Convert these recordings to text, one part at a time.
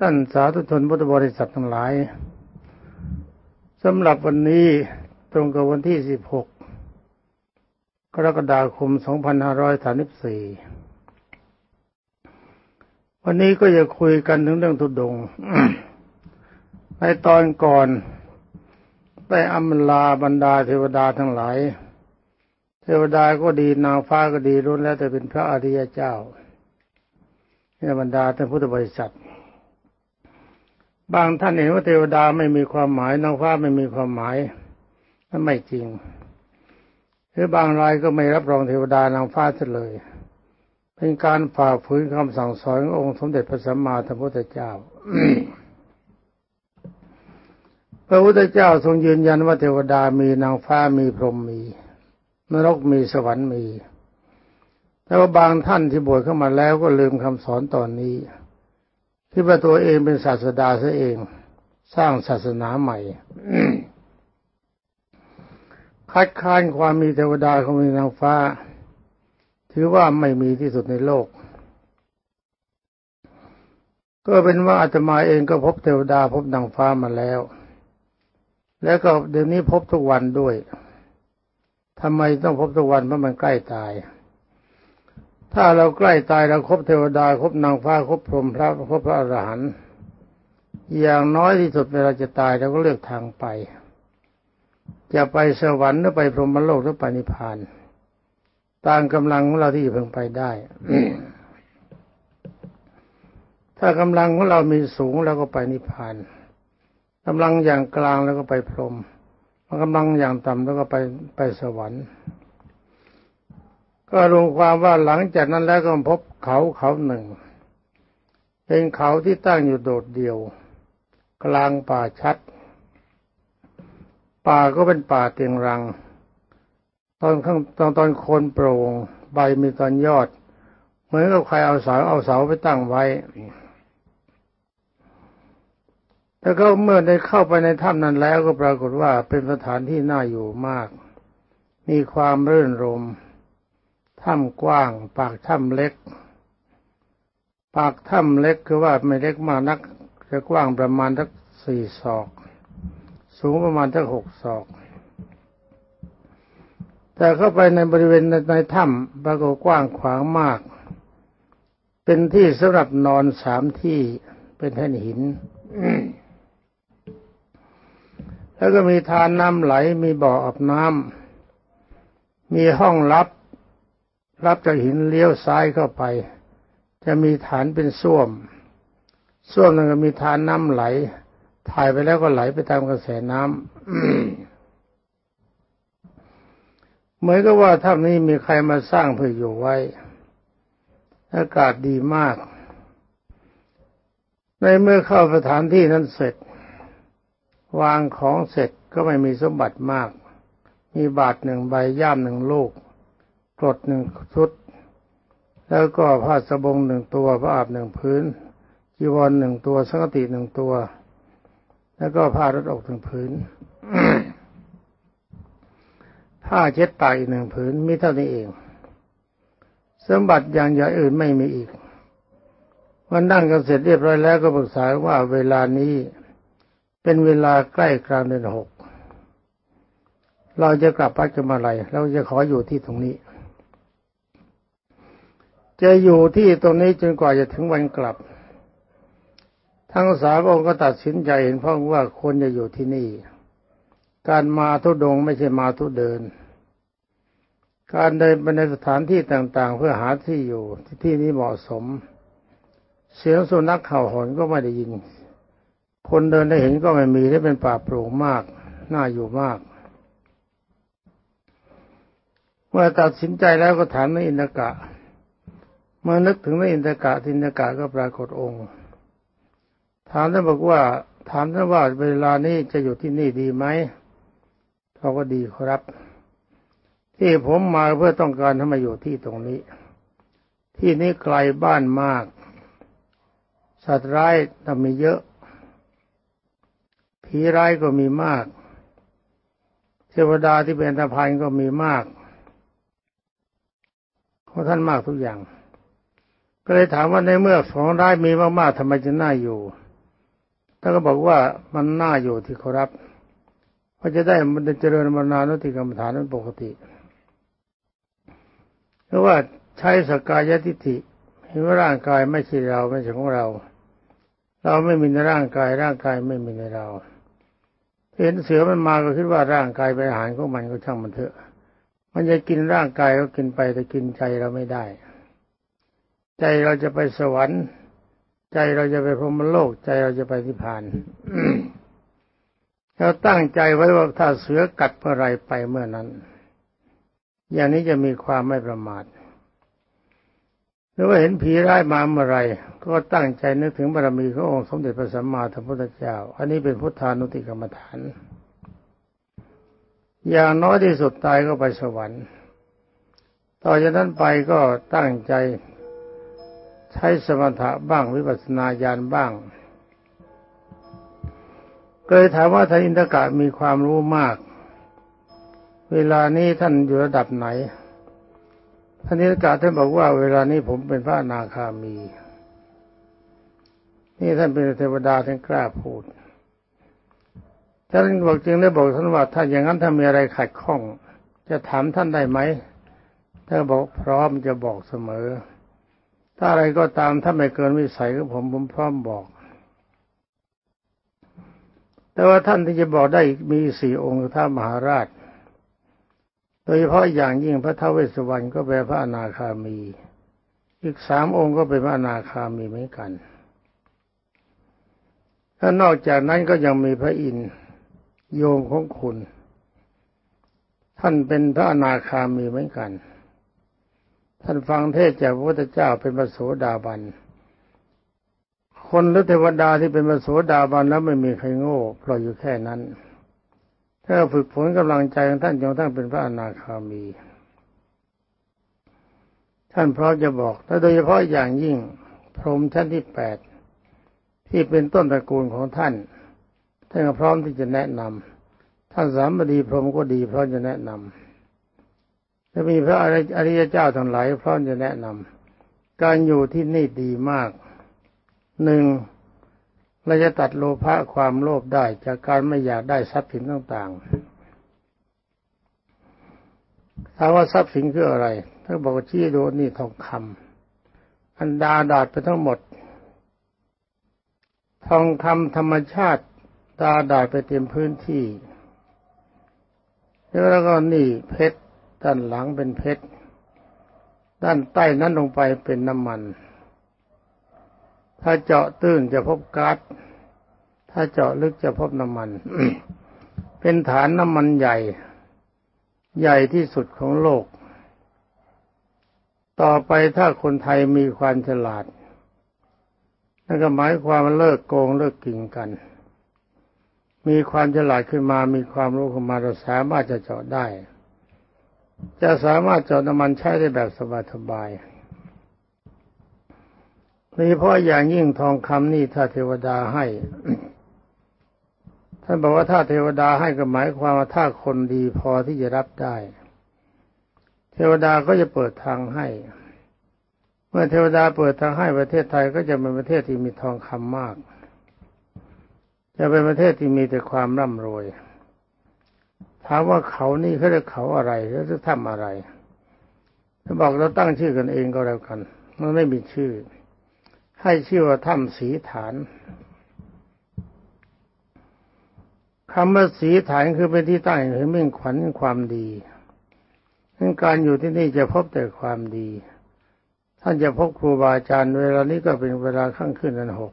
ท่านสาธุชนพุทธบริษัททั้งหลายสำหรับวันนี้ตรงกับวันที่ 16 กรกฎาคม 2534 วันนี้ก็จะคุยกันถึงเรื่องทุดงในตอนก่อนได้อำลาบรรดาเทวดาทั้งหลาย เทวดาก็ดีนางฟ้าก็ดีรุ่นแล้วแต่เป็นพระอริยเจ้าในบรรดาท่านพุทธบริษัท บางท่านเห็นว่าเทวดาไม่มีความหมายนางฟ้าไม่มีความหมายนั่นไม่จริงหรือบางรายก็ไม่รับรองเทวดานางฟ้าเสียเลย เป็นการฝ่าฝืนคำสั่งสอนขององค์สมเด็จพระสัมมาสัมพุทธเจ้าพระพุทธเจ้าทรงยืนยันว่าเทวดามีนางฟ้ามีพรหมมีนรกมีสวรรค์มีแต่ว่าบางท่านที่บวชเข้ามาแล้วก็ลืมคำสอนตอนนี้ คิดว่าตัวเองเป็นศาสดาซะเอง สร้างศาสนาใหม่ คัดค้านความมีเทวดาของมีนางฟ้า ถือว่าไม่มีที่สุดในโลก ก็เป็นว่าอาตมาเองก็พบเทวดาพบนางฟ้ามาแล้ว แล้วก็เดี๋ยวนี้พบทุกวันด้วยทำไมต้องพบทุกวันเพราะมันใกล้ตาย ถ้าเราใกล้ตายเราครบเทวดาครบนางฟ้าครบพรหมพระครบพระอรหันต์อย่างน้อยที่สุดเวลาจะตายเราก็เลือกทางไป จะไปสวรรค์หรือไปพรหมโลกหรือไปนิพพานตามกำลังของเราที่จะเพิ่งไปได้ ถ้ากำลังของเรามีสูงเราก็ไปนิพพานกำลังอย่างกลางแล้วก็ไปพรหมกำลังอย่างต่ำแล้วก็ไปไปสวรรค์ ก็รวมความว่าหลังจากนั้นแล้วก็พบเขาเขาหนึ่ง เป็นเขาที่ตั้งอยู่โดดเดี่ยว กลางป่าชัด ป่าก็เป็นป่าเตียงรัง ตอนข้างตอนตอนโคนโปร่งใบมีตอนยอด เหมือนกับใครเอาเสาเอาเสาไปตั้งไว้ แล้วก็เมื่อได้เข้าไปในถ้ำนั้นแล้วก็ปรากฏว่าเป็นสถานที่น่าอยู่มาก มีความรื่นรมย์ ถ้ำกว้าง ปากถ้ำเล็ก ปากถ้ำเล็กคือว่าไม่เล็กมากนักจะกว้างประมาณทักสี่ศอก สูงประมาณทักหกศอก แต่เข้าไปในบริเวณในถ้ำปรากฏกว้างขวางมาก เป็นที่สำหรับนอนสามที่เป็นแท่นหินแล้วก็มีทานน้ำไหลมีบ่ออาบน้ำมีห้องลับ รับจากหินเลี้ยวซ้ายเข้าไป จะมีฐานเป็นส้วม ส้วมนั้นก็มีฐานน้ำไหล ถ่ายไปแล้วก็ไหลไปตามกระแสน้ำเหมือนกับว่าถ้ำนี้มีใครมาสร้างเพื่ออยู่ไว้ อากาศดีมาก ในเมื่อเข้าสถานที่นั้นเสร็จ วางของเสร็จก็ไม่มีสมบัติมาก มีบาทหนึ่งใบย่ามหนึ่งลูก กรดหนึ่งชุด แล้วก็ผ้าสบงหนึ่งตัวผ้าอาบหนึ่งพื้นจีวรหนึ่งตัวสังกติหนึ่งตัว แล้วก็ผ้ารถอกหนึ่งพื้นผ้าเช็ดตายอีกหนึ่งผืนมีเท่านี้เอง สมบัติอย่างอย่างอื่นไม่มีอีกวันนั่งกันเสร็จเรียบร้อยแล้วก็ปรึกษาว่าเวลานี้เป็นเวลาใกล้กลางเดือนหกเราจะกลับไปกันเมื่อไรเราจะขออยู่ที่ตรงนี้ จะอยู่ที่ตรงนี้จนกว่าจะถึงวันกลับ ทั้งสามองค์ก็ตัดสินใจเห็นพ่องว่าควรจะอยู่ที่นี่ การมาทุดงไม่ใช่มาทุเดิน การเดินไปในสถานที่ต่างๆ เพื่อหาที่อยู่ที่ที่นี้เหมาะสม เสียงสุนัขเห่าหอนก็ไม่ได้ยิน คนเดินได้เห็นก็ไม่มีได้เป็นป่าโปร่งมาก น่าอยู่มากเมื่อตัดสินใจแล้วก็ถามนอินทกะ มื่อนึกถึงพระอินทกะทินกะก็ปรากฏองค์ ถามท่านบอกว่า ถามท่านว่าเวลานี้จะอยู่ที่นี่ดีไหมเขาก็ดีครับ ที่ผมมาเพื่อต้องการทำมาอยู่ที่ตรงนี้ ที่นี้ไกลบ้านมาก สัตว์ร้ายทำมีเยอะ ผีร้ายก็มีมาก เทวดาที่เป็นตะพันก็มีมากเของท่านมากทุกอย่าง ก็เลยถามว่าในเมื่อของร้ายมีมากๆทำไมจะน่าอยู่ท่านก็บอกว่ามันน่าอยู่ที่เขารับเพราะจะได้มันจะเจริญมรณานุติกรรมฐานนั้นปกติเพราะว่าใช้สกายทิฏฐิเห็นว่าร่างกายไม่ใช่เราไม่ใช่ของเรา เราไม่มีในร่างกายร่างกายไม่มีในเราเห็นเสือมันมาก็คิดว่าร่างกายเป็นอาหารของมันก็ช่างมันเถอะ มันจะกินร่างกายก็กินไปแต่กินใจเราไม่ได้ ใจเราจะไปสวรรค์ ใจเราจะไปพรหมโลก ใจเราจะไปนิพพานเราตั้งใจไว้ว่าถ้าเสือกัดเมื่อไรไปเมื่อนั้น อย่างนี้จะมีความไม่ประมาทหรือว่าเห็นผีร้ายมาเมื่อไรก็ตั้งใจนึกถึงบารมีขององค์สมเด็จพระสัมมาสัมพุทธเจ้า อันนี้เป็นพุทธานุติกรรมฐาน อย่างน้อยที่สุดตายก็ไปสวรรค์ ต่อจากนั้นไปก็ตั้งใจ ใช้สมถะบ้างวิปัสสนาญาณบ้างเคยถามว่าท่านอินทกะมีความรู้มาก เวลานี้ท่านอยู่ระดับไหนท่านอินทกะท่านบอกว่า เวลานี้ผมเป็นพระนาคามี นี่ท่านเป็นเทวดาท่านกล้าพูดท่านบอกจึงได้บอกท่านว่าถ้าอย่างนั้นถ้ามีอะไรขัดข้อง จะถามท่านได้ไหมท่านบอกพร้อมจะบอกเสมอ ถ้าอะไรก็ตามถ้าไม่เกินวิสัยของผมผมพร้อมบอก แต่ว่าท่านที่จะบอกได้มีสี่องค์ท่ามหาราช โดยเฉพาะอย่างยิ่งพระท้าวเวสสุวรรณก็เป็นพระอนาคามี อีกสามองค์ก็เป็นพระอนาคามีเหมือนกันถ้านอกจากนั้นก็ยังมีพระอินทร์โยมของคุณ ท่านเป็นพระอนาคามีเหมือนกัน ท่านฟังเทศจากพระพุทธเจ้าเป็นพระโสดาบัน คนหรือเทวดาที่เป็นมโสดาบันแล้วไม่มีใครโง่เพราะอยู่แค่นั้น ถ้าฝึกฝนกำลังใจของท่านจนท่านเป็นพระอนาคามี ท่านพร้อมจะบอกและโดยเฉพาะอย่างยิ่งพรหมชั้นที่แปดที่เป็นต้นตระกูลของท่านท่านก็พร้อมที่จะแนะนำท่านสามบดีพรหมก็ดีพร้อมจะแนะนำ และมีพระอริยเจ้าทั้งหลายพร้อมจะแนะนำการอยู่ที่นี่ดีมากหนึ่งเราจะตัดโลภะความโลภได้จากการไม่อยากได้ทรัพย์สินต่างๆถามว่าทรัพย์สินคืออะไรถ้าบอกชี้ดูนี่ทองคำอันดาดาดไปทั้งหมด ทองคำธรรมชาติดาดาดไปเต็มพื้นที่ แล้วก็นี่เพชร ด้านหลังเป็นเพชร ด้านใต้นั้นลงไปเป็นน้ำมัน ถ้าเจาะตื้นจะพบก๊าซ ถ้าเจาะลึกจะพบน้ำมัน เป็นฐานน้ำมันใหญ่ ใหญ่ที่สุดของโลก ต่อไปถ้าคนไทยมีความฉลาดนั่นก็หมายความว่าเลิกโกงเลิกกิ่งกัน มีความฉลาดขึ้นมา มีความรู้ขึ้นมาเราสามารถจะเจาะได้ จะสามารถเจาะน้ำมันใช้ได้แบบสบายๆโดยเฉพาะอย่างยิ่งทองคำนี่ถ้าเทวดาให้ ท่านบอกว่าถ้าเทวดาให้ก็หมายความว่าถ้าคนดีพอที่จะรับได้ เทวดาก็จะเปิดทางให้ เมื่อเทวดาเปิดทางให้ประเทศไทยก็จะเป็นประเทศที่มีทองคำมาก จะเป็นประเทศที่มีแต่ความร่ำรวย ถามว่าเขานี่เขาจะเขาอะไรแล้วจะทำอะไรถ้าบอกเราตั้งชื่อกันเองก็แล้วกัน มันไม่มีชื่อ ให้ชื่อว่าถ้ำสีฐานคำว่าสีฐานคือเป็นที่ตั้งแห่งมิ่งขวัญความดีดังการอยู่ที่นี่จะพบแต่ความดี ท่านจะพบครูบาอาจารย์เวลานี้ก็เป็นเวลาข้างขึ้นนันหก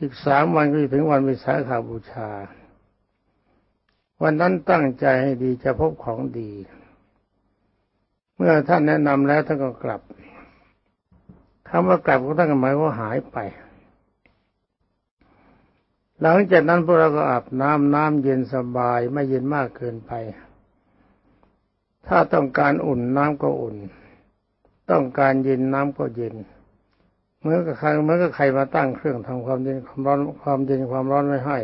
อีกสามวันก็ถึงวันวิสาขบูชา วันนั้นตั้งใจให้ดีจะพบของดี เมื่อท่านแนะนำแล้วท่านก็กลับคำว่ากลับก็ตั้งหมายว่าหายไป หลังจากนั้นพวกเราก็อาบน้ำน้ำเย็นสบายไม่เย็นมากเกินไป ถ้าต้องการอุ่นน้ำก็อุ่น ต้องการเย็นน้ำก็เย็นเมื่อกับใครเมื่อกับใครมาตั้งเครื่องทำความเย็นความร้อนความเย็นความร้อนไว้ให้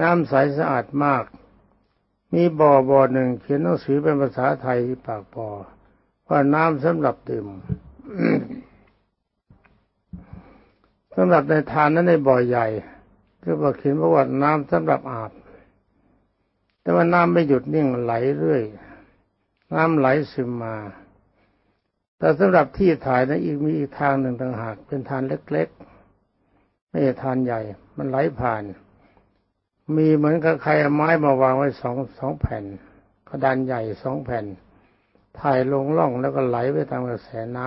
น้ำใสสะอาดมาก มีบ่อบ่อหนึ่ง เขียนหนังสือเป็นภาษาไทยที่ปากบ่อว่าน้ำสำหรับดื่มสำหรับในทานนั้นในบ่อใหญ่ก็บอกเขียนประวัติน้ำสำหรับอาบ แต่ว่าน้ำไม่หยุดนิ่งไหลเรื่อย น้ำไหลซึมมา แต่สำหรับที่ถ่ายนั้นอีกมีอีกทางหนึ่งต่างหาก เป็นทานเล็กๆ ไม่ใช่ทานใหญ่ มันไหลผ่าน มีเหมือนกับใครเอาไม้มาวางไว้สองสองแผ่นกระดานใหญ่สองแผ่น ถ่ายลงล่องแล้วก็ไหลไปตามกระแสน้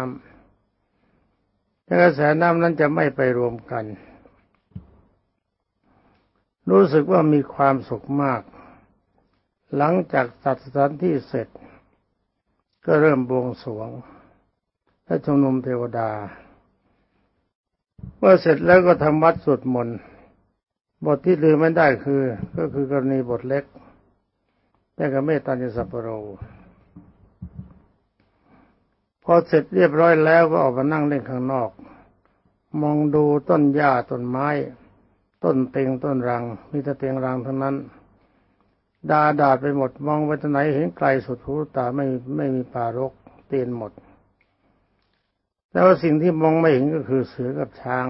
ำกระแสน้ำนั้นจะไม่ไปรวมกัน รู้สึกว่ามีความสุขมาก หลังจากตัดสถานที่เสร็จ ก็เริ่มบวงสรวง และชุมนุมเทวดา เมื่อเสร็จแล้วก็ทำวัดสวดมนต์ บทที่ลืมไม่ได้คือก็คือกรณีบทเล็กแต่ก็เมตตาจิสัพโรพอเสร็จเรียบร้อยแล้วก็ออกมานั่งเล่นข้างนอก มองดูต้นหญ้าต้นไม้ ต้นเต็งต้นรัง มีแต่เต็งรังทั้งนั้น ดาดาดไปหมดมองไปทางไหนเห็นไกลสุดหูตาไม่ไม่มีป่ารกเตียนหมดแต่ว่าสิ่งที่มองไม่เห็นก็คือเสือกับช้าง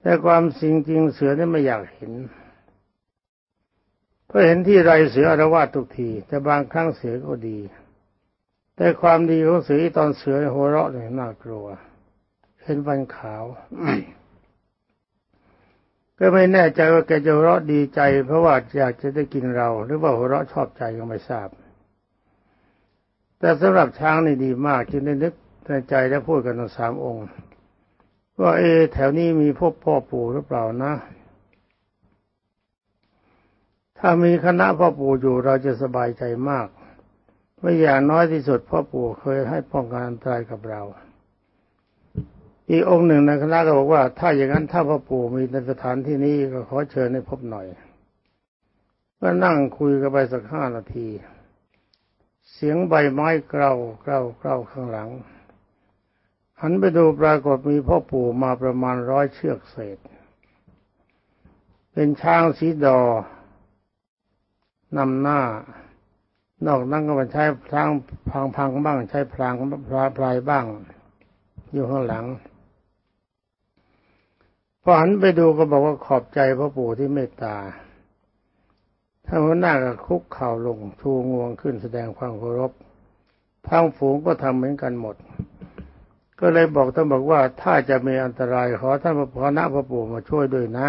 แต่ความสิ่งจริงเสือนี่ไม่อยากเห็น เพราะเห็นที่ไรเสืออารวาสทุกที แต่บางครั้งเสือก็ดี แต่ความดีของเสือตอนเสือหัวเราะเนี่ยน่ากลัวเห็นวันขาว ก็ไม่แน่ใจว่าแกจะหัวเราะดีใจ เพราะว่าอยากจะได้กินเรา หรือว่าหัวเราะชอบใจก็ไม่ทราบ แต่สำหรับช้างนี่ดีมากจึงได้นึกในใจและพูดกันทั้งสามองค์ ว่าเอแถวนี้มีพวกพ่อปู่หรือเปล่านะ ถ้ามีคณะพ่อปู่อยู่เราจะสบายใจมาก ไม่อย่างน้อยที่สุดพ่อปู่เคยให้ป้องกันอันตรายกับเรา อีกองค์หนึ่งในคณะก็บอกว่า ถ้าอย่างนั้นถ้าพระปู่มีในสถานที่นี้ก็ขอเชิญให้พบหน่อย ก็นั่งคุยกันไปสักห้านาที เสียงใบไม้เกลาเกลาเกลาข้างหลัง หันไปดูปรากฏมีพ่อปู่มาประมาณร้อยเชือกเศษ เป็นช้างสีดอนำหน้านอกนั้นก็มาใช้ช้างพังพังบ้าง ใช้พลางพลาพลายบ้าง อยู่ข้างหลังพอหันไปดูก็บอกว่าขอบใจพระปู่ที่เมตตาท่านหัวหน้าก็คุกเข่าลงชูงวงขึ้นแสดงความเคารพทางฝูงก็ทำเหมือนกันหมด ก็เลยบอกท่านบอกว่าถ้าจะมีอันตรายขอท่านพระพรนะพระปู่มาช่วยด้วยนะ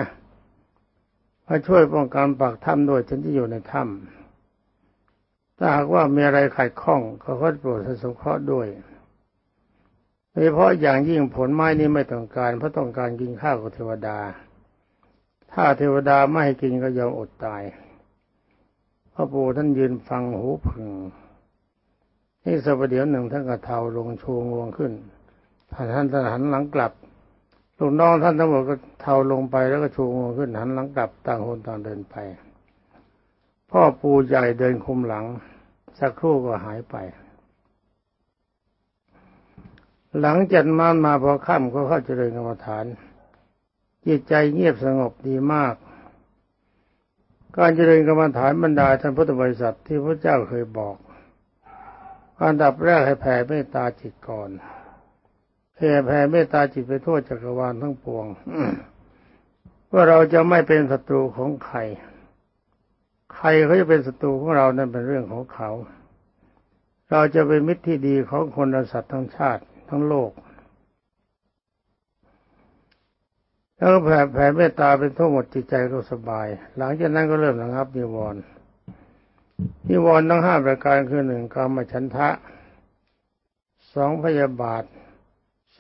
มาช่วยป้องกันปากถ้ำด้วยฉันที่อยู่ในถ้ำถ้าหากว่ามีอะไรขัดข้องก็ขอโปรดสงเคราะห์ด้วยโดยเฉพาะอย่างยิ่งผลไม้นี้ไม่ต้องการเพราะต้องการกินข้าวกับเทวดา ถ้าเทวดาไม่ให้กินก็ยอมอดตายพระปู่ท่านยืนฟังหูผึ่งนี่สัปเดี๋ยวหนึ่งท่านก็เทาลงชูงวงขึ้น ท่านท่านหันหลังกลับลูกน้องท่านทั้งหมดก็เทาลงไปแล้วก็ชูงวงขึ้นหันหลังกลับต่างคนต่างเดินไป พ่อปู่ใหญ่เดินคุมหลัง สักครู่ก็หายไป หลังจากนั้นมาพอค่ำก็เข้าเจริญกรรมฐานจิตใจเงียบสงบดีมาก การเจริญกรรมฐานบรรดาท่านพุทธบริษัทที่พระเจ้าเคยบอก อันดับแรกให้แผ่เมตตาจิตก่อน แผ่แผ่เมตตาจิตไปทั่วจักรวาลทั้งปวงว่าเราจะไม่เป็นศัตรูของใคร ใครเขาจะเป็นศัตรูของเรานั่นเป็นเรื่องของเขา เราจะเป็นมิตรที่ดีของคนและสัตว์ทั้งชาติทั้งโลกแล้วแผ่แผ่เมตตาเป็นทั้งหมดจิตใจก็สบาย หลังจากนั้นก็เริ่มระงับนิวรณ์นิวรณ์ทั้งห้าประการคือหนึ่งกามฉันทะสองพยาบาท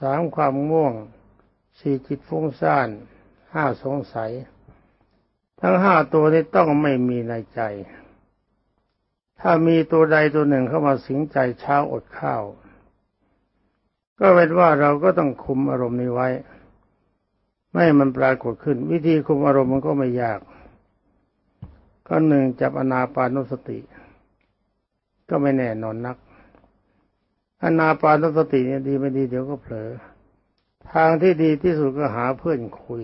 สามความง่วงสี่จิตฟุ้งซ่านห้าสงสัย ทั้งห้าตัวนี้ต้องไม่มีในใจ ถ้ามีตัวใดตัวหนึ่งเข้ามาสิงใจเช้าอดข้าว ก็เป็นว่าเราก็ต้องคุมอารมณ์นี้ไว้ ไม่มันปรากฏขึ้น วิธีคุมอารมณ์มันก็ไม่ยากก็หนึ่งจับอนาปานสติ ก็ไม่แน่นอนนัก อนาปานสติเนี่ยดีไม่ดีเดี๋ยวก็เผลอ ทางที่ดีที่สุดก็หาเพื่อนคุย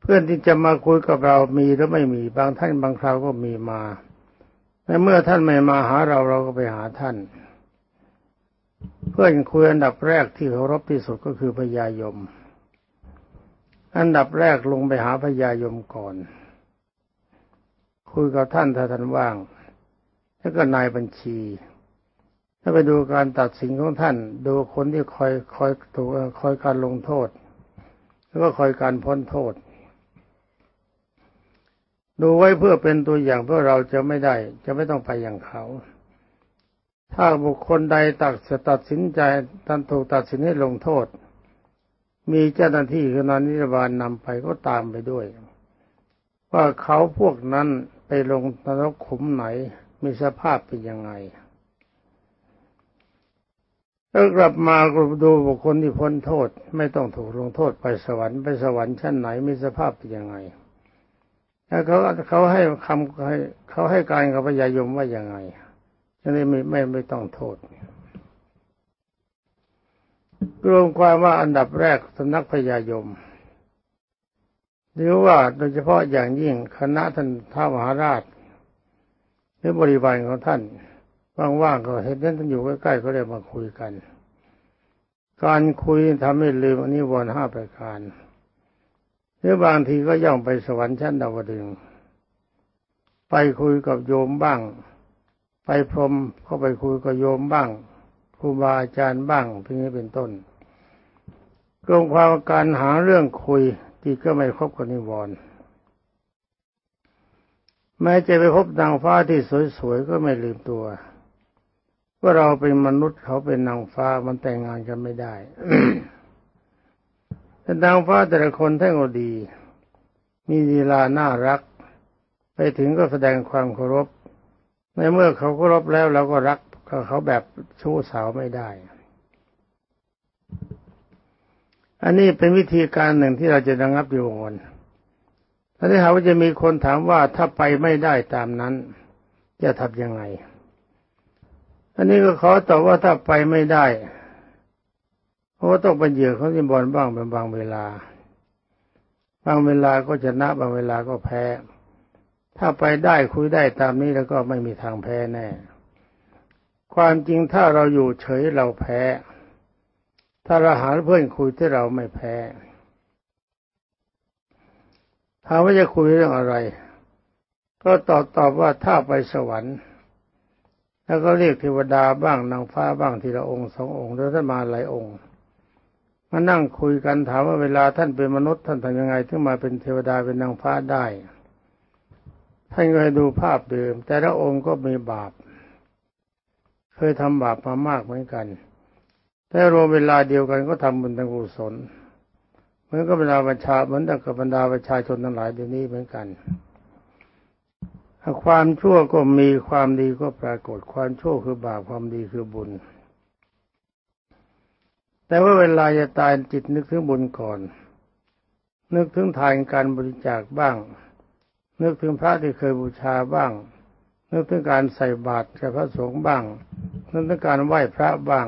เพื่อนที่จะมาคุยกับเรามีหรือไม่มี บางท่านบางคราวก็มีมาแต่เมื่อท่านไม่มาหาเราเราก็ไปหาท่าน เพื่อนคุยอันดับแรกที่เคารพที่สุดก็คือพญายม อันดับแรกลงไปหาพญายมก่อน คุยกับท่านถ้าท่านว่าง แล้วก็นายบัญชี ถ้าไปดูการตัดสินของท่าน ดูคนที่คอยคอยถูกคอยการลงโทษ แล้วก็คอยการพ้นโทษ ดูไว้เพื่อเป็นตัวอย่างเพื่อเราจะไม่ได้ จะไม่ต้องไปอย่างเขา ถ้าบุคคลใดตัดจะตัดสินใจท่านถูกตัดสินให้ลงโทษ มีเจ้าหน้าที่คือนานนิรบาลนำไปก็ตามไปด้วย ว่าเขาพวกนั้นไปลงนรกขุมไหน มีสภาพเป็นยังไงแล้วกลับมาดูบุคคลที่พ้นโทษ ไม่ต้องถูกลงโทษไปสวรรค์ไปสวรรค์ชั้นไหนมีสภาพเป็นยังไงแล้วเขาเขาให้คำเขาให้การกับพญายมว่ายังไงจะได้ไม่ไม่ไม่ต้องโทษรวมความว่าอันดับแรกสำนักพญายมหรือว่าโดยเฉพาะอย่างยิ่งคณะท่านท้ามหาราช หรือบริวารของท่านว่างๆก็เห็นท่านอยู่ใกล้ๆก็เลยมาคุยกัน การคุยทำให้ลืมอนนี้วนห้าประการหรือบางทีก็ย่องไปสวรรค์ชั้นดาวดึงไปคุยกับโยมบ้าง ไปพรมก็ไปคุยกับโยมบ้างครูบาอาจารย์บ้างเพียงนี้เป็นต้นรวมความการหาเรื่องคุยที่ก็ไม่ครบกับนิวรณ์ แม้จะไปพบนางฟ้าที่สวยๆก็ไม่ลืมตัวว่าเราเป็นมนุษย์เขาเป็นนางฟ้ามันแต่งงานกันไม่ได้แต่นางฟ้าแต่ละคนท่านก็ดี มีดีลาน่ารัก ไปถึงก็แสดงความเคารพ ในเมื่อเขาเคารพแล้วเราก็รักเขาแบบชู้สาวไม่ได้ อันนี้เป็นวิธีการหนึ่งที่เราจะระงับโยง ถ้าที่หาว่าจะมีคนถามว่าถ้าไปไม่ได้ตามนั้น จะทำยังไง อันนี้ก็ขอตอบว่าถ้าไปไม่ได้เพราะว่าต้องเป็นเหยื่อของนิบอลบ้างเป็นบางเวลา บางเวลาก็ชนะบางเวลาก็แพ้ ถ้าไปได้คุยได้ตามนี้แล้วก็ไม่มีทางแพ้แน่ ความจริงถ้าเราอยู่เฉยเราแพ้ ถ้าเราหาเพื่อนคุยที่เราไม่แพ้ ถามว่าจะคุยเรื่องอะไร ก็ตอบตอบว่าถ้าไปสวรรค์ แล้วก็เรียกเทวดาบ้างนางฟ้าบ้างทีละองค์สององค์แล้วท่านมาหลายองค์มานั่งคุยกันถามว่าเวลาท่านเป็นมนุษย์ท่านทำยังไงถึงมาเป็นเทวดาเป็นนางฟ้าได้ ท่านก็ให้ดูภาพเดิม แต่ละองค์ก็มีบาป เคยทำบาปมามากเหมือนกันแต่รวมเวลาเดียวกันก็ทำบุญทางกุศล เหมือนกับบรรดาประชาเหมือนกับบรรดาประชาชนทั้งหลายเดี๋ยวนี้เหมือนกันความชั่วก็มีความดีก็ปรากฏ ความชั่วคือบาปความดีคือบุญ แต่ว่าเวลาจะตายจิตนึกถึงบุญก่อน นึกถึงทานการบริจาคบ้าง นึกถึงพระที่เคยบูชาบ้าง นึกถึงการใส่บาตรแกับพระสงฆ์บ้างนึกถึงการไหว้พระบ้าง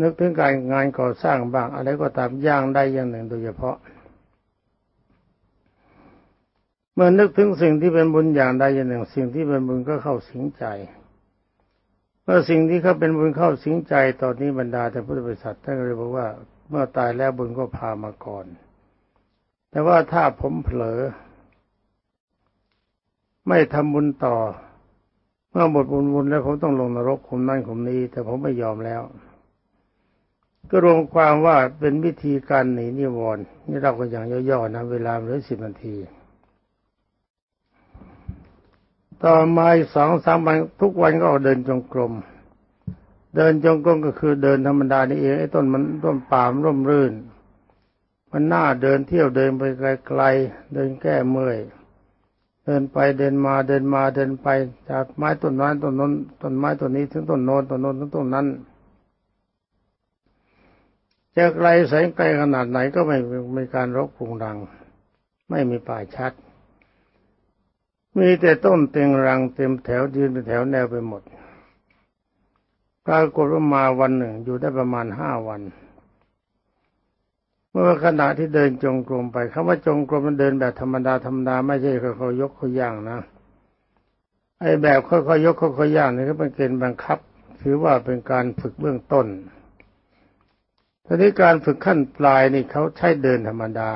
นึกถึงการงานก่อสร้างบ้างอะไรก็ตามย่างได้อย่างหนึ่งโดยเฉพาะ เมื่อนึกถึงสิ่งที่เป็นบุญอย่างใดอย่างหนึ่ง สิ่งที่เป็นบุญก็เข้าสิงใจเมื่อสิ่งที่เขาเป็นบุญเข้าสิงใจตอนนี้บรรดาแต่พุทธบริษัทท่านเลยบอกว่า เมื่อตายแล้วบุญก็พามาก่อน แต่ว่าถ้าผมเผลอ ไม่ทำบุญต่อ เมื่อหมดบุญบุญแล้วผมต้องลงนรกขุมนั่นขุมนี้ แต่ผมไม่ยอมแล้ว ก็รวมความว่าเป็นวิธีการหนีนิวรณ์นี่เราก็อย่างย่อๆนะเวลาเหลือสิบนาที ต่อมาอีกสองสามวันทุกวันก็ออกเดินจงกรมเดินจงกรมก็คือเดินธรรมดานี่เองไอ้ต้นมันต้นป่ามร่มรื่น มันน่าเดินเที่ยวเดินไปไกลๆเดินแก้เมื่อยเดินไปเดินมาเดินมาเดินไปจากไม้ต้นนั้นต้นนั้นต้นไม้ต้นนี้ถึงต้นโน้นต้นโน้นถึงต้นนั้น จะไกลแสงไกลขนาดไหนก็ไม่มีการรบกวนดัง ไม่มีป่าชัด มีแต่ต้นเต็งรังเต็มแถวยืนเป็นแถวแนวไปหมดปรากฏว่ามาวันหนึ่งอยู่ได้ประมาณห้าวัน เมื่อขณะที่เดินจงกรมไปคำว่าจงกรมมันเดินแบบธรรมดาธรรมดาไม่ใช่ค่อยๆยกค่อยย่างนะไอ้แบบค่อยๆยกค่อยๆย่างนี่ก็เป็นเกณฑ์บังคับ ถือว่าเป็นการฝึกเบื้องต้น ทีนี้การฝึกขั้นปลายนี่เขาใช้เดินธรรมดา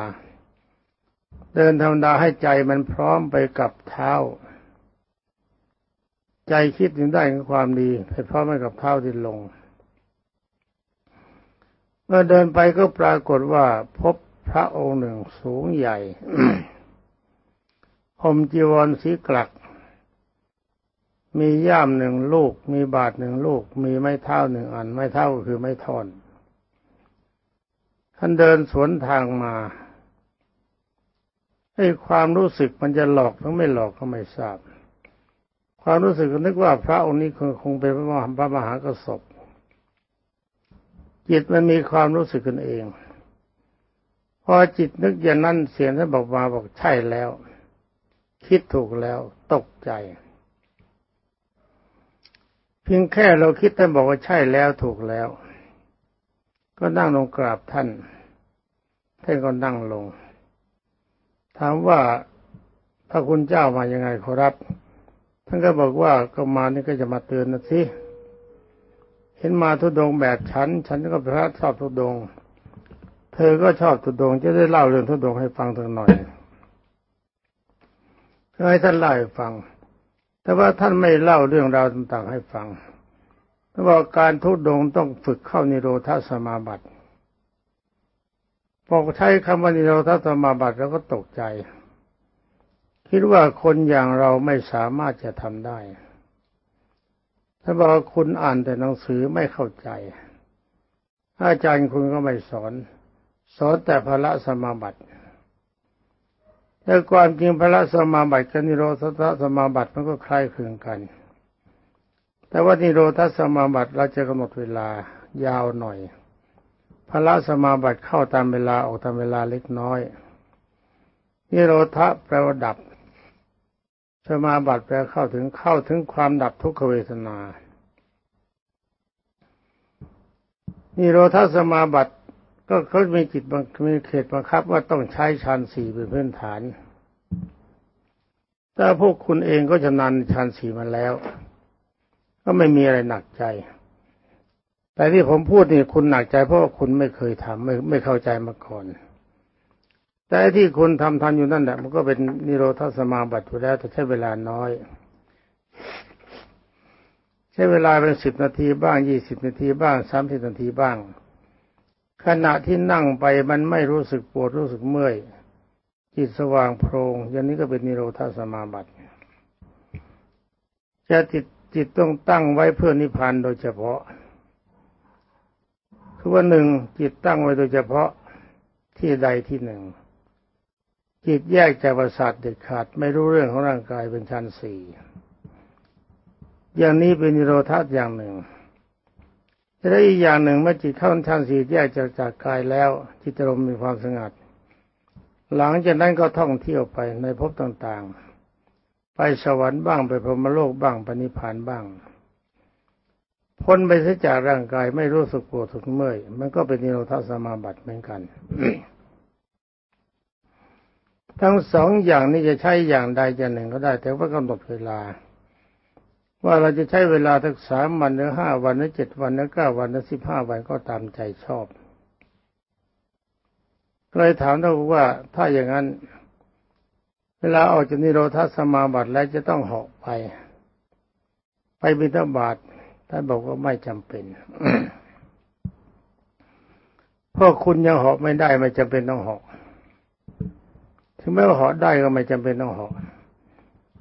เดินธรรมดาให้ใจมันพร้อมไปกับเท้า ใจคิดถึงได้กับความดีให้พร้อมไปกับเท้าที่ลง เมื่อเดินไปก็ปรากฏว่าพบพระองค์หนึ่งสูงใหญ่ห่มจีวรสีกลัก มีย่ามหนึ่งลูก มีบาทหนึ่งลูก มีไม้เท้าหนึ่งอัน ไม้เท้าคือไม้ท่อน ท่านเดินสวนทางมาให้ความรู้สึกมันจะหลอกหรือไม่หลอกก็ไม่ทราบ ความรู้สึกก็นึกว่าพระองค์นี้คงเป็นพระมหาพระมหากษัตริย์จิตมันมีความรู้สึกกันเอง พอจิตนึกอย่างนั้นเสียงท่านบอกมาบอกใช่แล้ว คิดถูกแล้วตกใจ เพียงแค่เราคิดท่านบอกว่าใช่แล้วถูกแล้ว ก็นั่งลงกราบท่าน ท่านก็นั่งลง ถามว่าพระคุณเจ้ามายังไงขอรับ ท่านก็บอกว่าก็มานี่ก็จะมาเตือนนะสิ เห็นมาทุดงแบบฉัน ฉันก็พระชอบทุดง เธอก็ชอบทุดง จะได้เล่าเรื่องทุดงให้ฟังถึงหน่อยให้ท่านเล่าให้ฟัง แต่ว่าท่านไม่เล่าเรื่องราวต่างๆให้ฟัง ถ้าบอกการทุดงต้องฝึกเข้านิโรธาสมาบัติพอใช้คำว่านิโรธาสมาบัติแล้วก็ตกใจ คิดว่าคนอย่างเราไม่สามารถจะทำได้ถ้าบอกคุณอ่านแต่หนังสือไม่เข้าใจ อาจารย์คุณก็ไม่สอน สอนแต่พระสมาบัติแต่ความจริงพระสมาบัติกับนิโรธาสมาบัติมันก็คล้ายคลึงกัน แต่ว่านิโรธสมาบัติเราจะกำหนดเวลายาวหน่อยพระสมาบัติเข้าตามเวลาออกตามเวลาเล็กน้อย นิโรธแปลว่าดับ สมาบัติแปลเข้าถึงเข้าถึงความดับทุกขเวทนา นิโรธสมาบัติก็เขามีจิตมีเขตบังคับว่าต้องใช้ฌานสี่เป็นพื้นฐาน แต่พวกคุณเองก็ชำนาญฌานสี่มาแล้ว ก็ไม่มีอะไรหนักใจ แต่ที่ผมพูดนี่คุณหนักใจเพราะว่าคุณไม่เคยทำไม่ไม่เข้าใจมาก่อน แต่ที่คุณทำทันอยู่นั่นแหละมันก็เป็นนิโรธสมาบัติอยู่แล้วแต่ใช้เวลาน้อยใช้เวลาเป็นสิบนาทีบ้างยี่สิบนาทีบ้างสามสิบนาทีบ้าง ขณะที่นั่งไปมันไม่รู้สึกปวดรู้สึกเมื่อยจิตสว่างโพรงอย่างนี้ก็เป็นนิโรธาสมาบัติจะติด จิตต้องตั้งไว้เพื่อนิพพานโดยเฉพาะ คือว่าหนึ่งจิตตั้งไว้โดยเฉพาะที่ใดที่หนึ่ง จิตแยกจากประสาทเด็ดขาดไม่รู้เรื่องของร่างกายเป็นชั้นสี่อย่างนี้เป็นนิโรธาอย่างหนึ่งจะอีกอย่างหนึ่งเมื่อจิตเข้าชั้นสี่แยกจากจากกายแล้วจิตรมมีความสงัด หลังจากนั้นก็ท่องเที่ยวไปในภพต่างๆ ไปสวรรค์บ้างไปพรหมโลกบ้างปณิพานบ้าง พ้นไปเสียจากร่างกายไม่รู้สึกปวดสึกเมื่อย มันก็เป็นนิโรธสมาบัติเหมือนกัน ทั้งสองอย่างนี้จะใช้อย่างใดอย่างหนึ่งก็ได้ แต่ว่ากำหนดเวลา ว่าเราจะใช้เวลาทั้งสามวันหรือห้าวันหรือเจ็ดวันหรือเก้าวันหรือสิบห้าวันก็ตามใจชอบเลยถามท่านว่าถ้าอย่างนั้น ลาออกจากนิโรธาสมาบัติแล้วจะต้องเหาะไป ไปบิณฑบาตท่านบอกว่าไม่จำเป็นเพราะคุณยังเหาะไม่ได้ไม่จำเป็นต้องเหาะถึงแม้ว่าเหาะได้ก็ไม่จำเป็นต้องเหาะ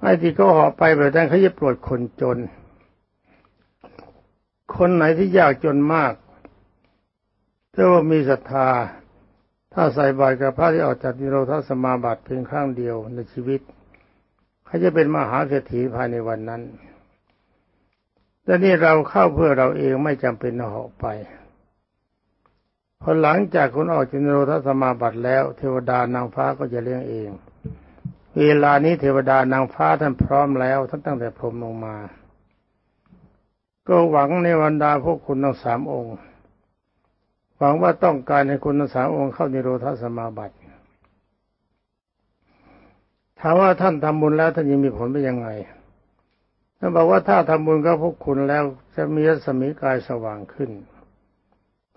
ไอ้ที่เขาเหาะไปแบบนั้นเขาจะปรดคนจน คนไหนที่ยากจนมากถ้าว่ามีศรัทธา ถ้าใส่บาตรกับพระที่ออกจากนิโรธสมาบัติเพียงครั้งเดียวในชีวิตเขาจะเป็นมหาเศรษฐีภายในวันนั้นแต่นี่เราเข้าเพื่อเราเองไม่จำเป็นต้องเหาะไปพอหลังจากคุณออกจากนิโรธสมาบัติแล้ว เทวดานางฟ้าก็จะเลี้ยงเอง เวลานี้เทวดานางฟ้าท่านพร้อมแล้วท่านตั้งแต่พรหมลงมา ก็หวังในวันดาพวกคุณทั้งสามองค์ หวังว่าต้องการให้คุณทั้งสามองค์เข้านิโรธาสมาบัติถามว่าท่านทำบุญแล้วท่านยังมีผลเป็นยังไงท่านบอกว่าถ้าทำบุญกับพวกคุณแล้วจะมีรัศมีกายสว่างขึ้น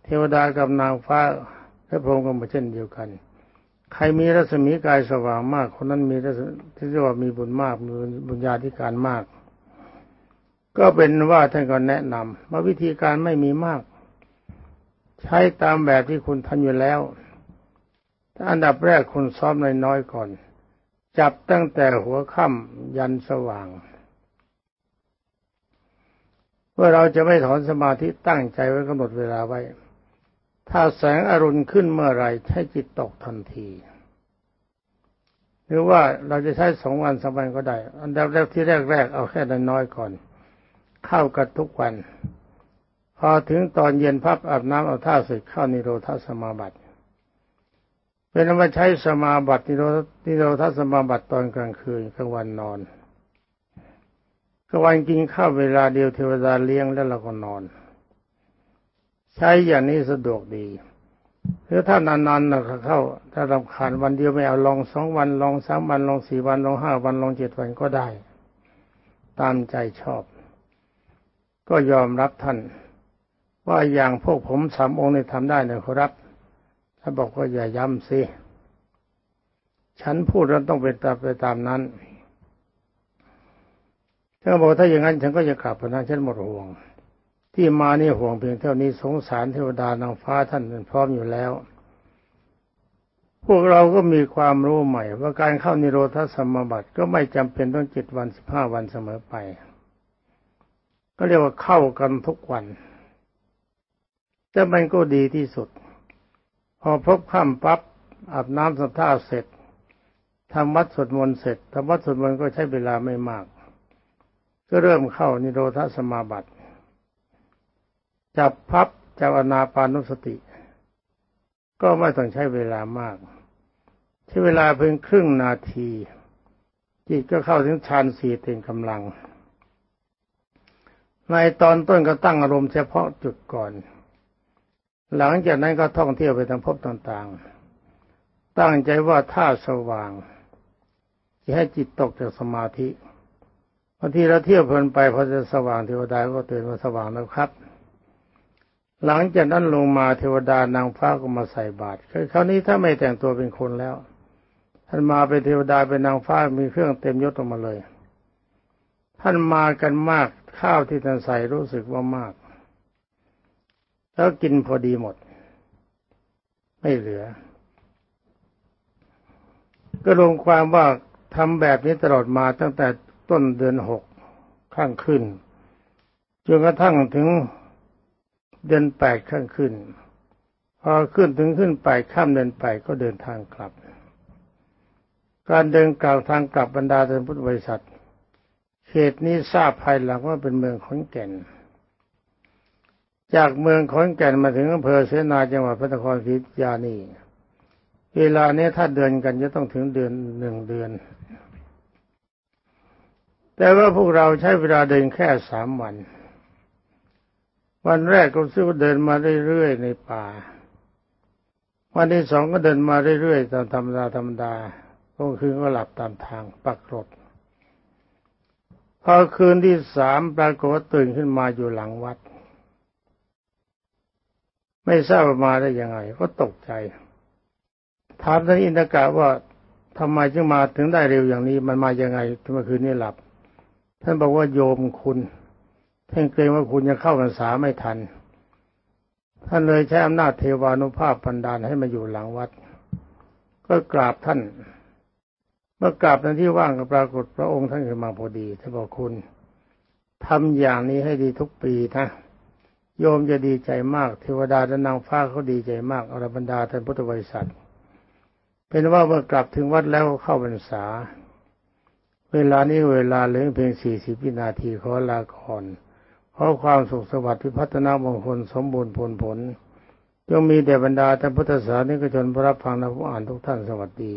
เทวดากับนางฟ้าและพรหมก็มาเช่นเดียวกัน ใครมีรัศมีกายสว่างมาก คนนั้นมีรัศที่เรียกว่ามีบุญมากมีบุญญาธิการมาก ก็เป็นว่าท่านก็แนะนำว่าวิธีการไม่มีมาก ใช้ตามแบบที่คุณทำอยู่แล้วอันดับแรกคุณซ้อมน้อยๆก่อน จับตั้งแต่หัวค่ำยันสว่างว่าเราจะไม่ถอนสมาธิตั้งใจไว้กำหนดเวลาไว้ ถ้าแสงอรุณขึ้นเมื่อไรให้จิตตกทันที หรือว่าเราจะใช้สองวันสามวันก็ได้ อันดับแรกที่แรกๆเอาแค่น้อยก่อน เข้ากันทุกวัน พอถึงตอนเย็นพับอาบน้ำเอาท่าเสร็จเข้านิโรธาสมาบัติเป็นว่าใช้สมาบัตินิโรนิโรธาสมาบัติตอนกลางคืนกลางวันนอนกลางวันกินข้าวเวลาเดียวเทวดาเลี้ยงแล้วเราก็นอน ใช้อย่างนี้สะดวกดีหรือถ้านานๆนะเข้า ถ้าลำคาญวันเดียวไม่เอาลองสองวันลองสามวันลองสี่วันลองห้าวันลองเจ็ดวันก็ได้ ตามใจชอบ ก็ยอมรับท่าน ว่าอย่างพวกผมสามองค์ในทำได้เนี่ยครับถ้าบอกว่าอย่าย้ำสิฉันพูดแล้วต้องเป็นตามไปตามนั้นถ้าบอกถ้าอย่างนั้นฉันก็จะกลับเพราะนั้นฉันหมดห่วง ที่มานี่ห่วงเพียงเท่านี้สงสารเทวดานางฟ้าท่านเป็นพร้อมอยู่แล้ว พวกเราก็มีความรู้ใหม่ ว่าการเข้านิโรธสมบัติก็ไม่จำเป็นต้องเจ็ดวันสิบห้าวันเสมอไป ก็เรียกว่าเข้ากันทุกวัน แต่มันก็ดีที่สุด พอพบค่ำปั๊บอาบน้ำสัมท่าเสร็จทำวัดสวดมนต์เสร็จทำวัดสวดมนต์ก็ใช้เวลาไม่มาก ก็เริ่มเข้านิโรธสมาบัติ จับพับจับอนาปานุสติ ก็ไม่ต้องใช้เวลามาก ใช้เวลาเพียงครึ่งนาที จิตก็เข้าถึงฌานสี่เต็มกำลัง ในตอนต้นก็ตั้งอารมณ์เฉพาะจุดก่อน หลังจากนั้นก็ท่องเที่ยวไปทางภพต่างๆ ตั้งใจว่าถ้าสว่างจะให้จิตตกจากสมาธิบางทีเราเที่ยวเพลินไปพอจะสว่างเทวดาก็เตือนว่าสว่างแล้วครับ หลังจากนั้นลงมาเทวดานางฟ้าก็มาใส่บาตรคราวนี้ถ้าไม่แต่งตัวเป็นคนแล้ว ท่านมาเป็นเทวดาเป็นนางฟ้ามีเครื่องเต็มยศออกมาเลย ท่านมากันมากข้าวที่ท่านใส่รู้สึกว่ามาก แล้วกินพอดีหมด ไม่เหลือ ก็ลงความว่าทำแบบนี้ตลอดมาตั้งแต่ต้นเดือนหกข้างขึ้นจนกระทั่งถึงเดือนแปดข้างขึ้น พอขึ้นถึงขึ้นไปข้ามเดินไปก็เดินทางกลับ การเดินกลับทางกลับบรรดาท่านพุทธบริษัท เขตนี้ทราบภายหลังว่าเป็นเมืองขอนแก่น จากเมืองขอนแก่นมาถึงอำเภอเสนาจังหวัดพระนครศรีอยุธยานี่ เวลานี้ถ้าเดินกันจะต้องถึงเดือนหนึ่งเดือน แต่ว่าพวกเราใช้เวลาเดินแค่สามวัน วันแรกก็ซื้อเดินมาเรื่อยๆในป่า วันที่สองก็เดินมาเรื่อยๆตามธรรมดาธรรมดาก็คืนก็หลับตามทางปักรถพอคืนที่สามปรากฏว่าตื่นขึ้นมาอยู่หลังวัด ไม่ทราบมาได้ยังไงก็ตกใจ ถามท่านอินทกะว่าทำไมจึงมาถึงได้เร็วอย่างนี้ มันมายังไงเมื่อคืนนี้หลับ ท่านบอกว่าโยมคุณท่านเกรงว่าคุณจะเข้าพรรษาไม่ทัน ท่านเลยใช้อำนาจเทวานุภาพบันดาลให้มาอยู่หลังวัด ก็กราบท่าน เมื่อกราบในที่ว่างก็ปรากฏพระองค์ท่านขึ้นมาพอดีท่านบอกคุณทำอย่างนี้ให้ดีทุกปีนะ โยมจะดีใจมากเทวดาและนางฟ้าเขาดีใจมากอรบรรดาท่านพุทธบริษัท เป็นว่าเมื่อกลับถึงวัดแล้วเข้าพรรษา เวลานี้เวลาเหลือเพียงสี่สิบวินาทีขอลาก่อนขอความสุขสวัสดิ์พิพัฒนามงคลสมบูรณ์ผลผลจงมีแด่บรรดาท่านพุทธศาสนิกชนผู้รับฟังและผู้อ่านทุกท่านสวัสดี